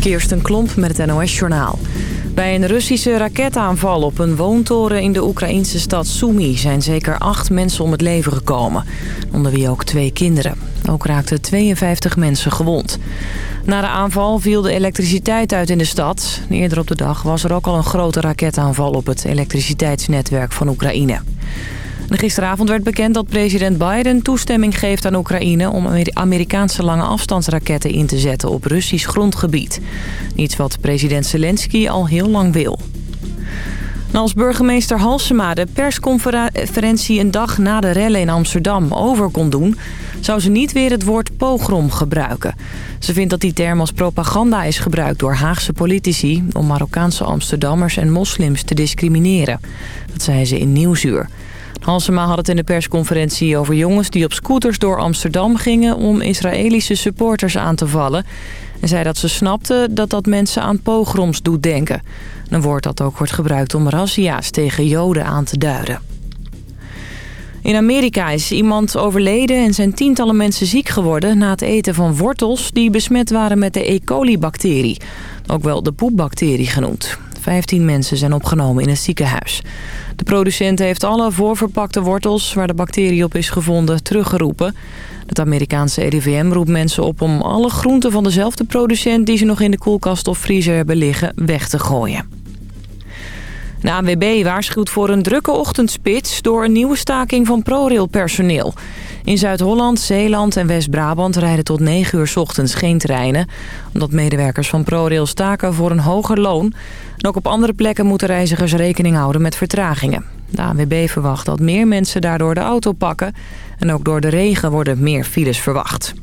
Kirsten Klomp met het NOS-journaal. Bij een Russische raketaanval op een woontoren in de Oekraïnse stad Sumy... zijn zeker acht mensen om het leven gekomen. Onder wie ook twee kinderen. Ook raakten 52 mensen gewond. Na de aanval viel de elektriciteit uit in de stad. Eerder op de dag was er ook al een grote raketaanval... op het elektriciteitsnetwerk van Oekraïne. Gisteravond werd bekend dat president Biden toestemming geeft aan Oekraïne... om Amerikaanse lange afstandsraketten in te zetten op Russisch grondgebied. Iets wat president Zelensky al heel lang wil. als burgemeester Halsema de persconferentie een dag na de rellen in Amsterdam over kon doen... zou ze niet weer het woord pogrom gebruiken. Ze vindt dat die term als propaganda is gebruikt door Haagse politici... om Marokkaanse Amsterdammers en moslims te discrimineren. Dat zei ze in Nieuwsuur. Halsema had het in de persconferentie over jongens die op scooters door Amsterdam gingen om Israëlische supporters aan te vallen. En zei dat ze snapte dat dat mensen aan pogroms doet denken. Een woord dat ook wordt gebruikt om razzia's tegen joden aan te duiden. In Amerika is iemand overleden en zijn tientallen mensen ziek geworden... na het eten van wortels die besmet waren met de E. coli-bacterie. Ook wel de poepbacterie genoemd. Vijftien mensen zijn opgenomen in het ziekenhuis. De producent heeft alle voorverpakte wortels waar de bacterie op is gevonden teruggeroepen. Het Amerikaanse RIVM roept mensen op om alle groenten van dezelfde producent... die ze nog in de koelkast of vriezer hebben liggen, weg te gooien. De ANWB waarschuwt voor een drukke ochtendspits... door een nieuwe staking van ProRail-personeel. In Zuid-Holland, Zeeland en West-Brabant rijden tot 9 uur ochtends geen treinen... omdat medewerkers van ProRail staken voor een hoger loon. En ook op andere plekken moeten reizigers rekening houden met vertragingen. De ANWB verwacht dat meer mensen daardoor de auto pakken... en ook door de regen worden meer files verwacht.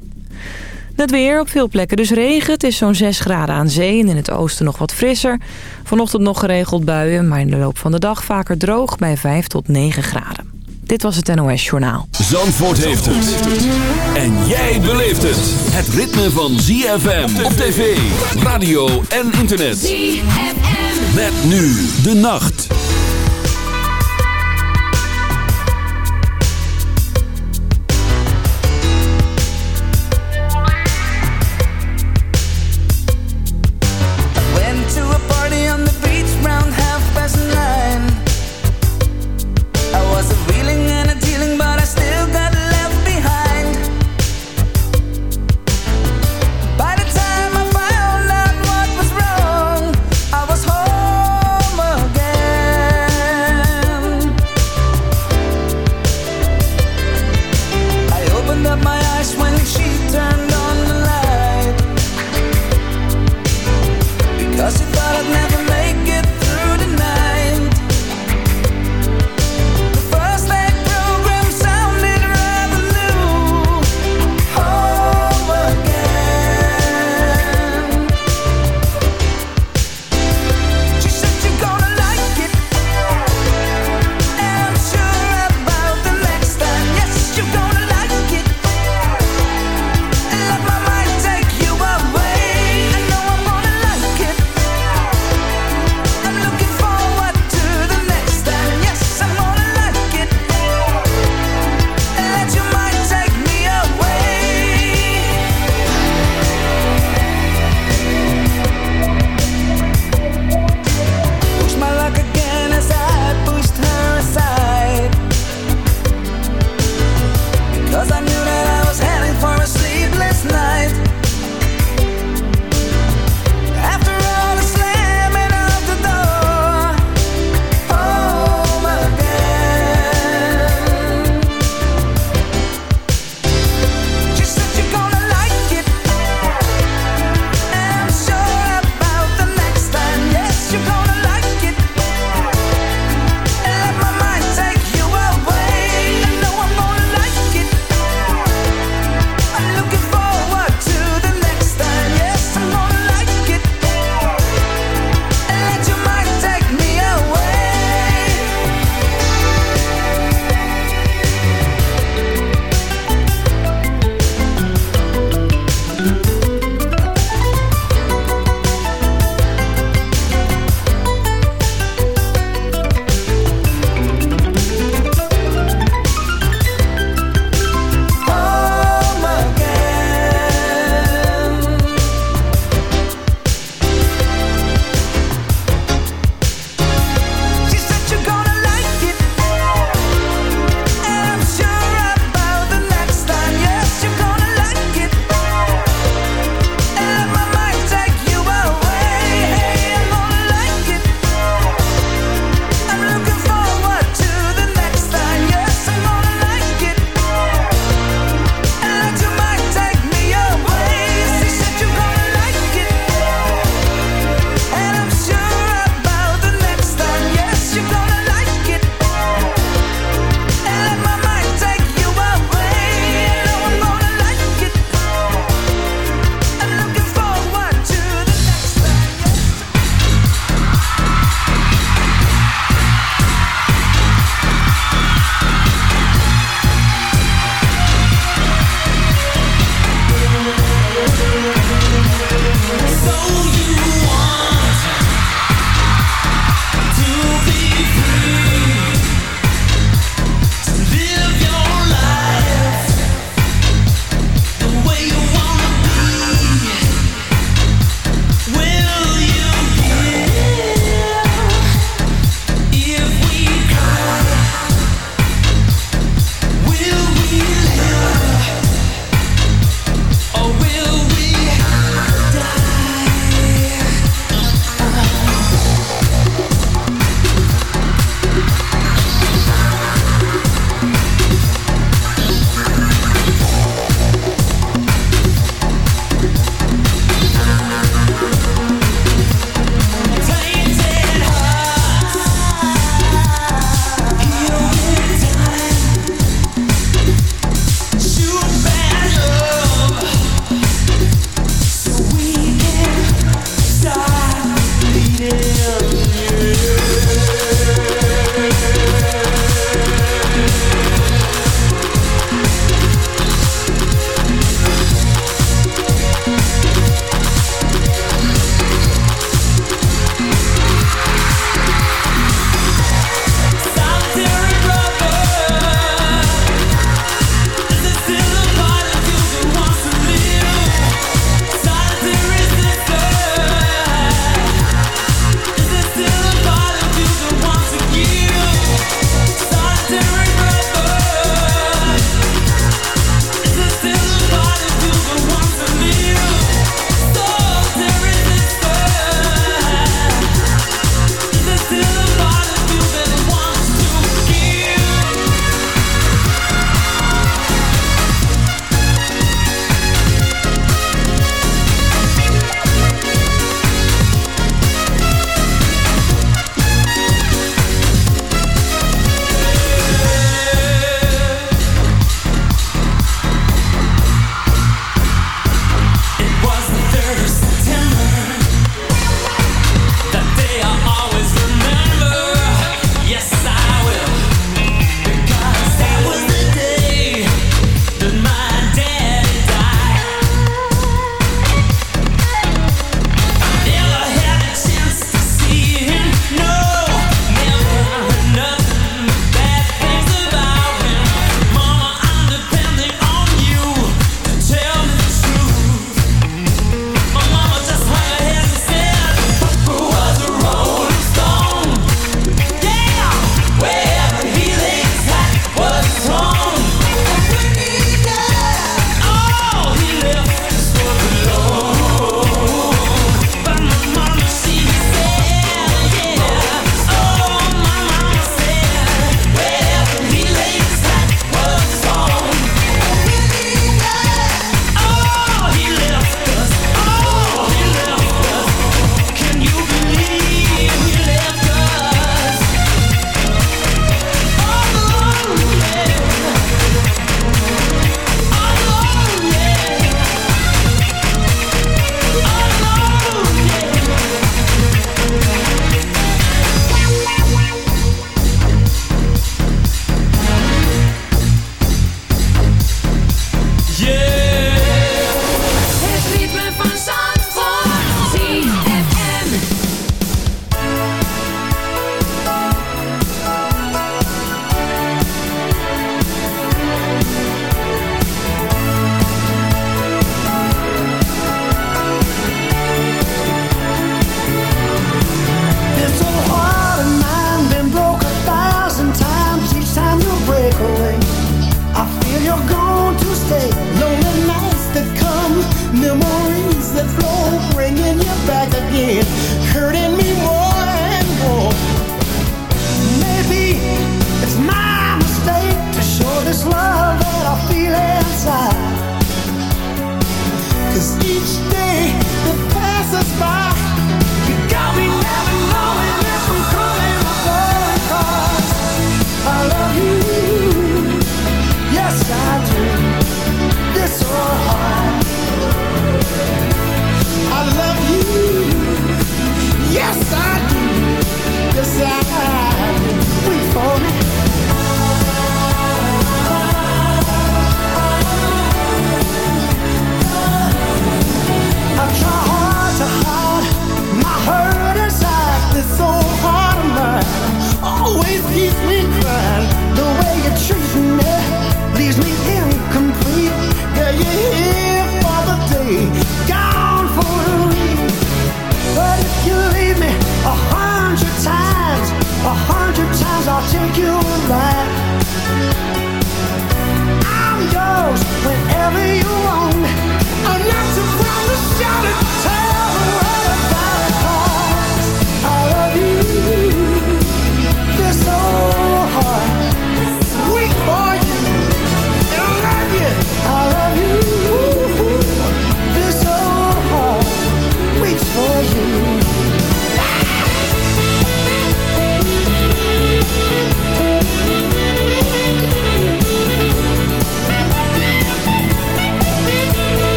Het weer op veel plekken dus regen. Het is zo'n 6 graden aan zee en in het oosten nog wat frisser. Vanochtend nog geregeld buien, maar in de loop van de dag vaker droog bij 5 tot 9 graden. Dit was het NOS Journaal. Zandvoort heeft het. En jij beleeft het. Het ritme van ZFM op tv, radio en internet. ZFM. Met nu de nacht.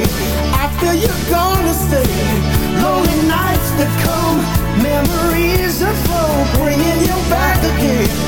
away. I feel you're gone, to stay. Lonely nights that come, memories bringing you back again.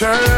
nobody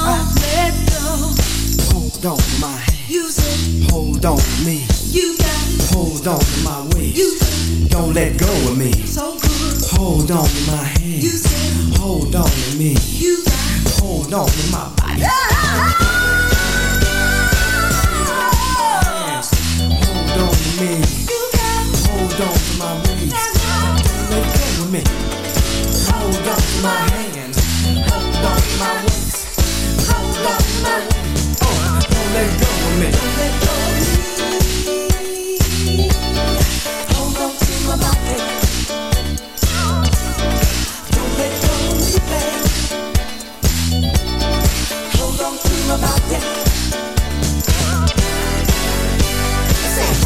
Don't let go. Hold on to my hand. Hold on to me. you got Hold on to my waist. Don't let go of me. so good. Hold on to my hand. Hold on to me. you got Hold on to my body. Hold on to me. you got Hold on to my waist. Don't let go of me. Hold on to my hand. women. Hey!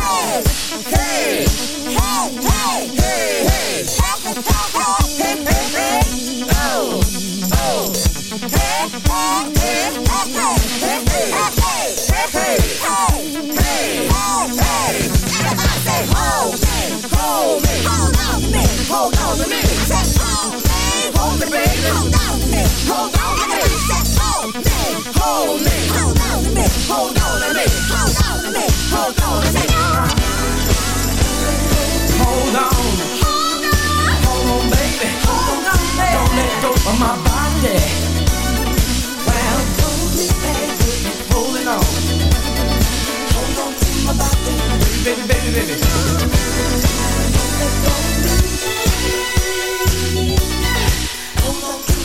Hey! Hey! Hey! Hey! Hey! Hey! Hold on to me, Hold me, baby. Hold on to me, Hold on to me, Set. Hold me. Hold on. Hold on to me, Hold on to me, Hold on to me. Hold on. Hold on. Hold on, baby. Hold on, my body. Well, hold me, baby. Holding on. Hold on to my body. Baby, baby, baby.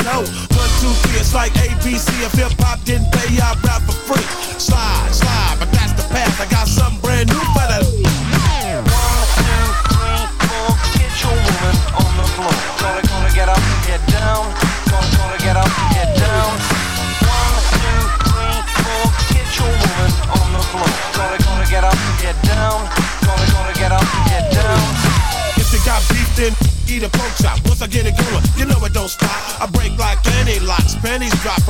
one, two, three, it's like ABC. If hip hop didn't pay, I'd rap for free. Slide, slide, but that's the path. I got something brand new for the. One, two, three, four. Get your woman on the floor. Gonna, gonna get up, get down. Gonna, gonna get up, get down. One, two, three, four. Get your woman on the floor. Gonna, gonna get up, get down. Gonna, gonna get up, get down. If you got beef, then eat a pork chop. Once I get it going, you know it don't stop. I break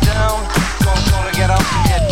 get down. Gonna, gonna get up and get down.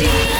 ZFM.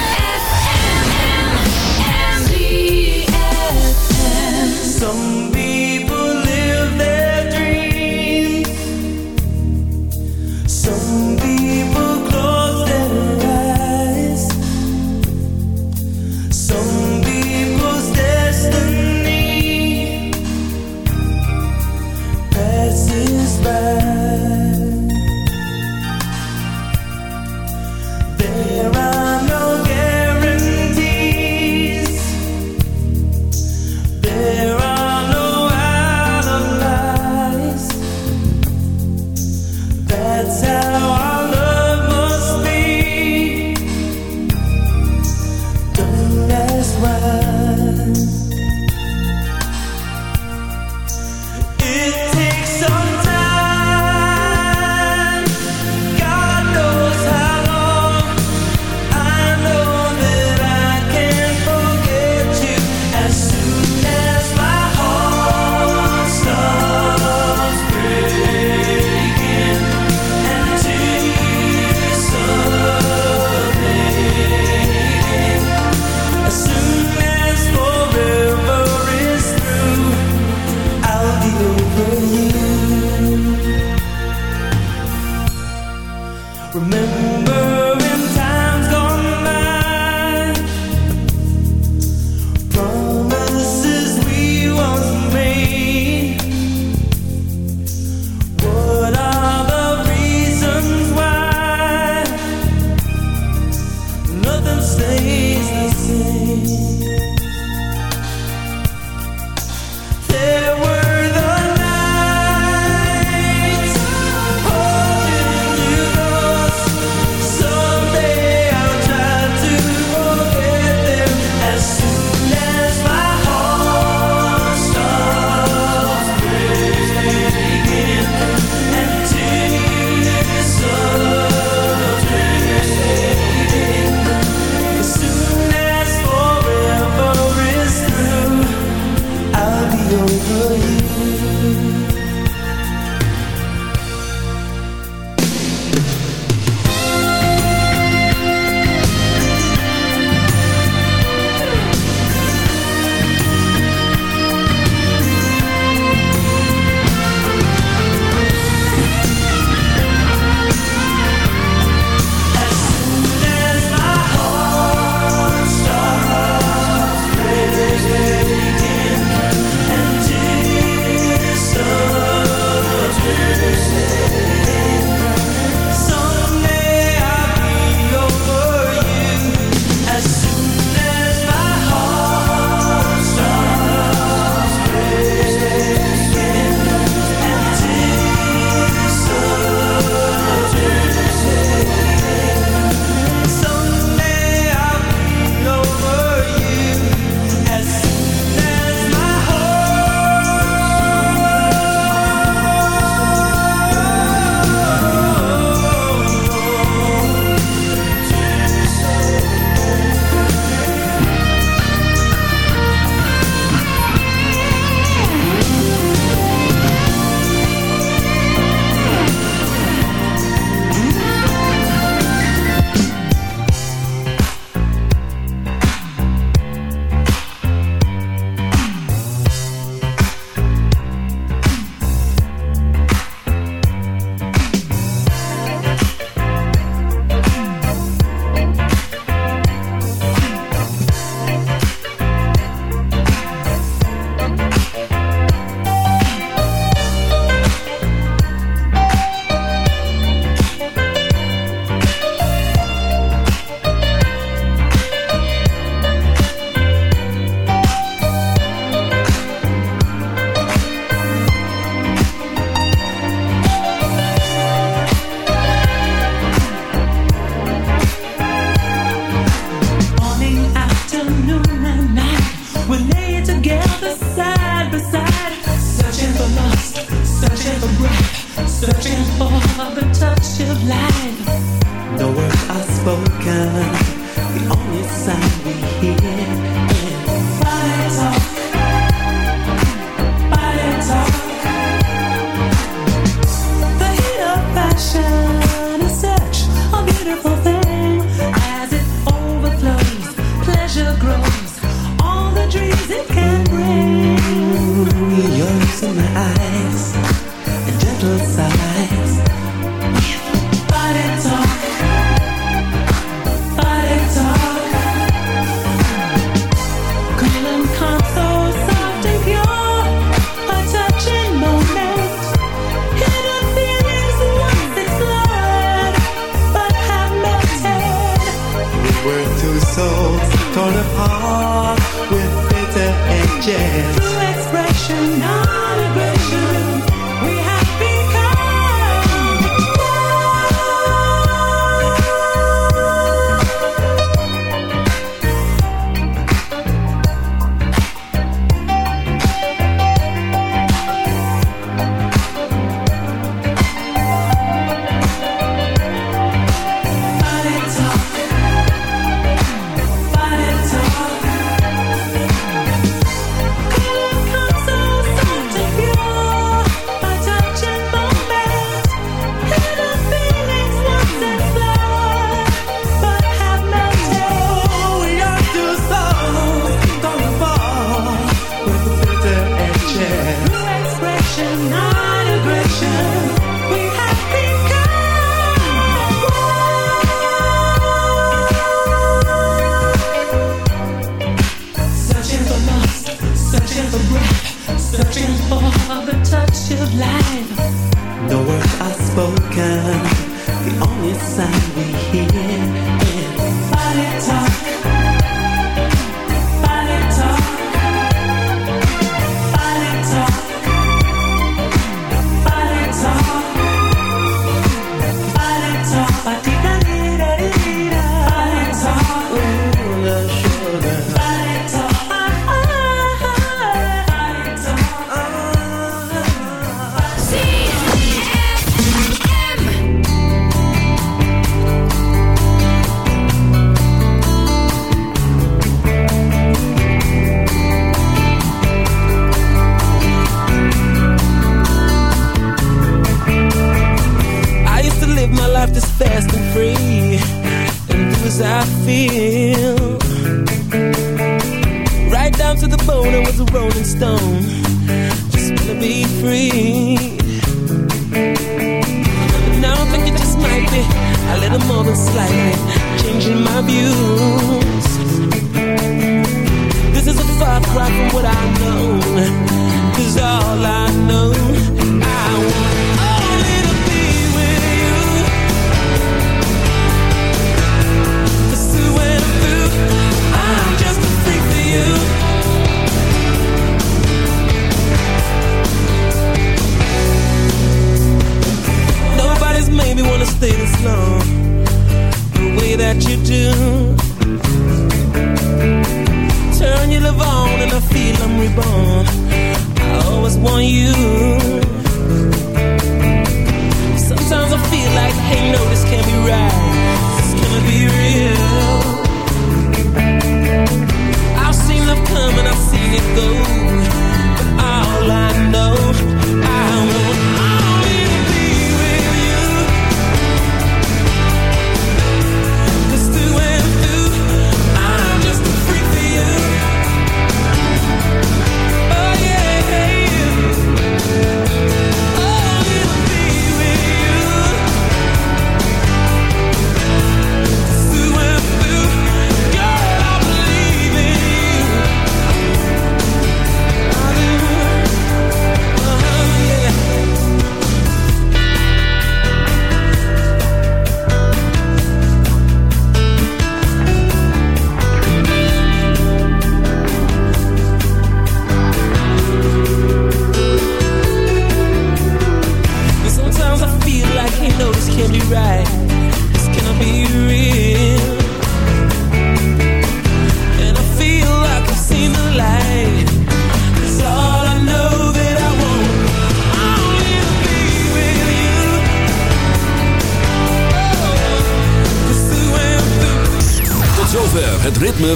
Do